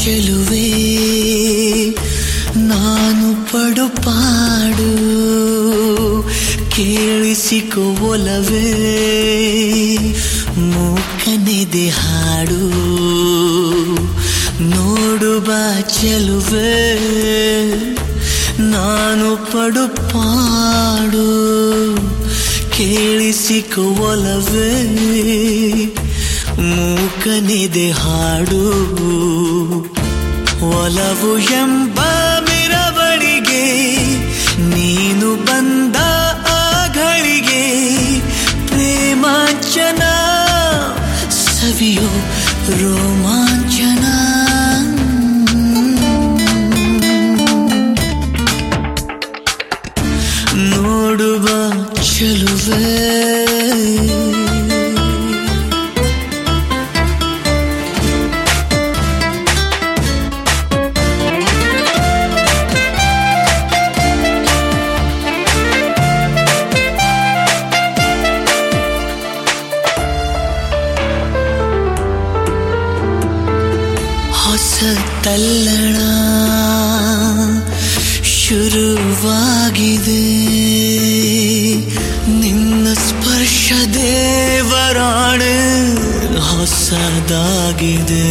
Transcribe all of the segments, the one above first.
ಚೆಲುವೆ ನಾನು ಪಡು ಪಾಡು ಕೇಳಿಸಿಕೊ ಒಲವೇ ಮೂಕನೆದೆ ಹಾಡು ನೋಡು ಬಾ ಚೆಲುವೆ ನಾನು ಪಡು ಪಾಡು ಕೇಳಿಸಿಕೊ ಒಲವೇ ಮೂಕನಿದೆ ಹಾಡು. ಒಲವು ಎಂಬ ಮಿರವಳಿಗೆ ನೀನು ಬಂದ ಆ ಘಳಿಗೆ ಪ್ರೇಮಾಂಚನ ಸವಿಯು ರೋಮಾಂಚನ. ನೋಡುವ ಚೆಲುವೆ. ತಲ್ಲಣ ಶುರುವಾಗಿದೆ. ನಿನ್ನ ಸ್ಪರ್ಶ ದೇವರಾಣ ಹೊಸದಾಗಿದೆ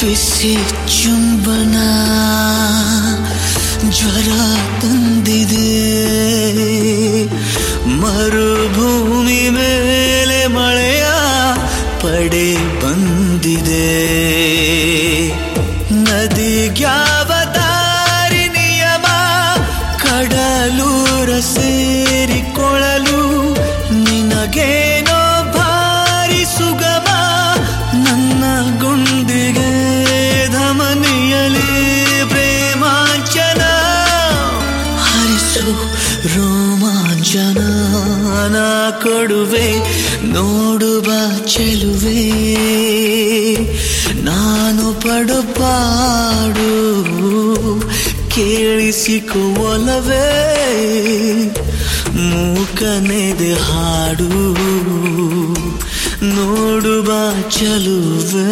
ಬಿಸಿ ಚುಂಬನ ಪಡೆ ಬಂದಿದೆ. ನದಿ ದಾರಿ ನಿಯಮ ಕಡಲೂರ ಸೇರಿಕೊಳ್ಳಲು ನಿನಗೇನೋ ಭಾರಿ ಸುಗಮ, ನನ್ನ ಗುಂಡಿಗೆ ಧಮನಿಯಲಿ ಪ್ರೇಮಾಂಚನ. ಹರಿಸು ರೋಮಾಂಚನ ಕೊಡುವೆ, ನೋಡುವ ಚೆಲುವೆ ನಾನು ಪಡು ಪಾಡು ಕೇಳಿಸಿಕೊ ಒಲವೇ ಮೂಕನೆದೆ ಹಾಡು ನೋಡುವ ಚೆಲುವೆ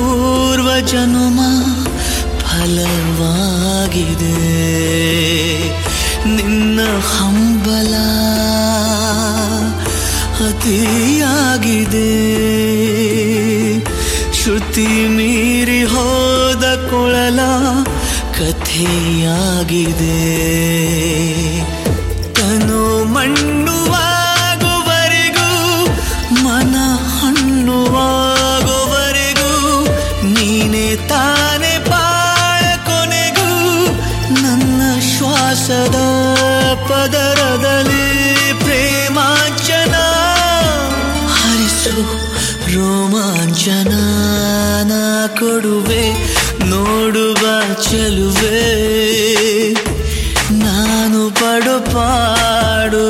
ಪ್ರೇಮ ಪೂರ್ವ ಜನುಮ ಫಲವಾಗಿದೆ. ನಿನ್ನ ಹಂಬಲ ಅತಿಯಾಗಿದೆ. ಶ್ರುತಿ ಮೀರಿ ಹೋದ ಕೊಳಲ ಕಥೆಯಾಗಿದೆ. ಪದರದಲ್ಲಿ ಪ್ರೇಮಾಂಚನ ಹರಿಸು ರೋಮಾಂಚನ ನಾ ಕೊಡುವೆ ನೋಡುವ ಚೆಲುವೆ ನಾನು ಪಡು ಪಾಡು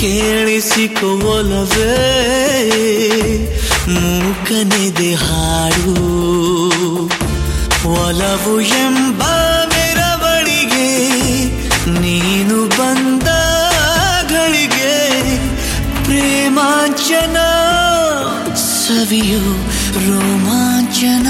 ಕೇಳಿಸಿಕೊ ಒಲವೇ ಮೂಕನೆದೆ ಹಾಡು ಒಲವು ಎಂಬ ಸವಿಯು ರೋಮಾಂಚನ